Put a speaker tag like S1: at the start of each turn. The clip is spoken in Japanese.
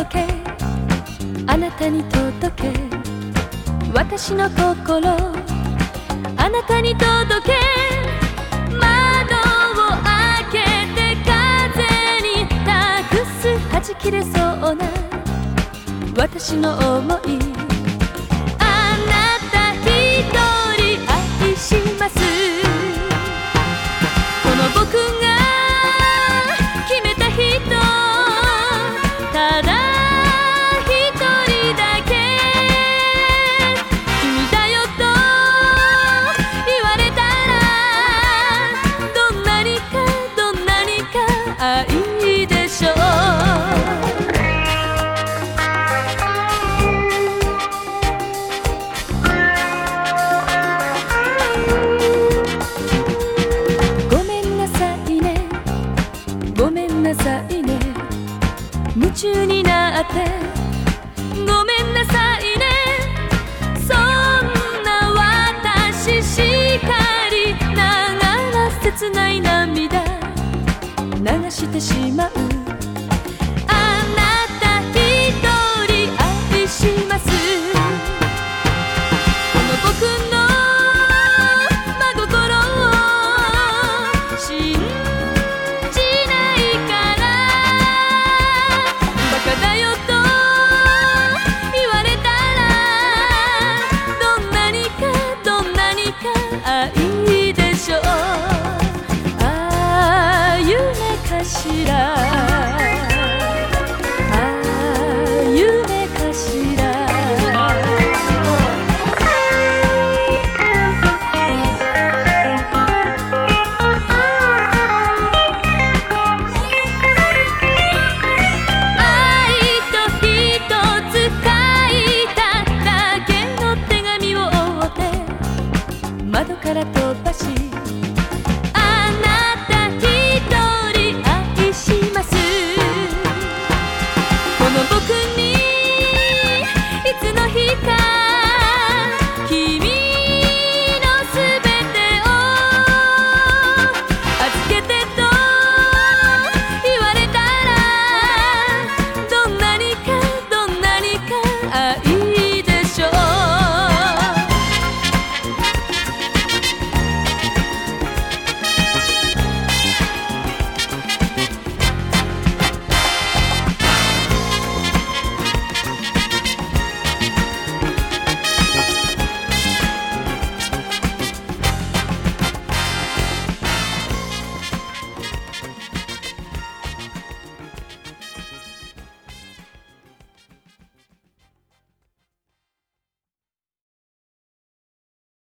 S1: 届け。あなたに届け。私の心。あなたに届け。窓を開けて風に託す。はじきれそうな。私の想い。中になって。ごめんなさいね。そんな私しかり。ながら切ない涙。流してしまう。しら」「あ夢かしら」「愛とひとつ書いただけの手紙を追って」「窓から飛ばし」